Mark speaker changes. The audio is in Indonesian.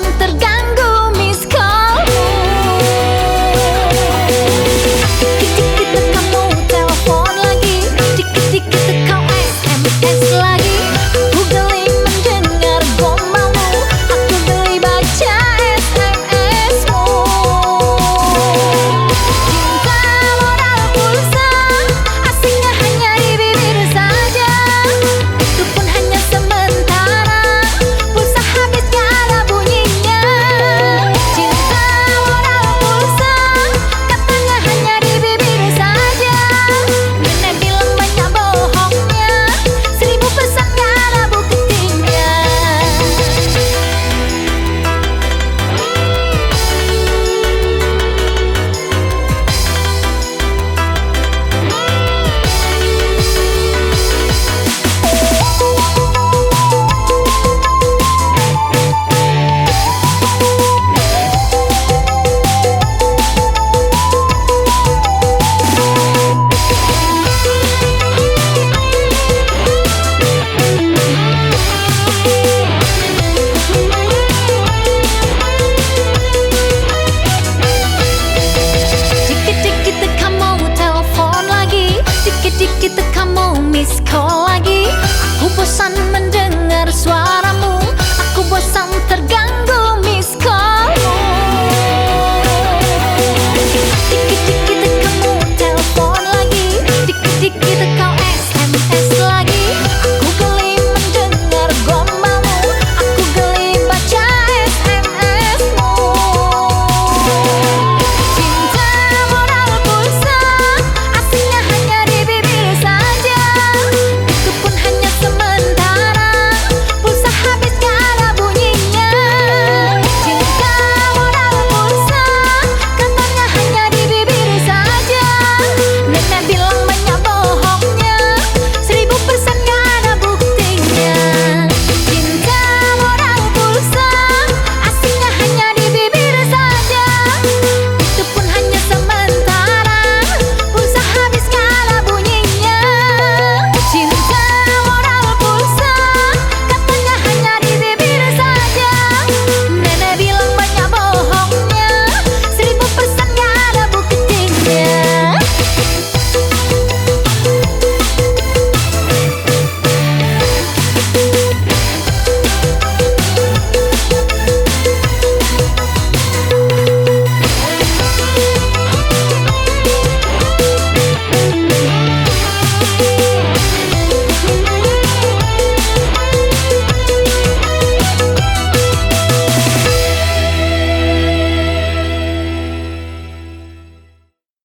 Speaker 1: Главный Miss call lagi. Aku pesan mendengar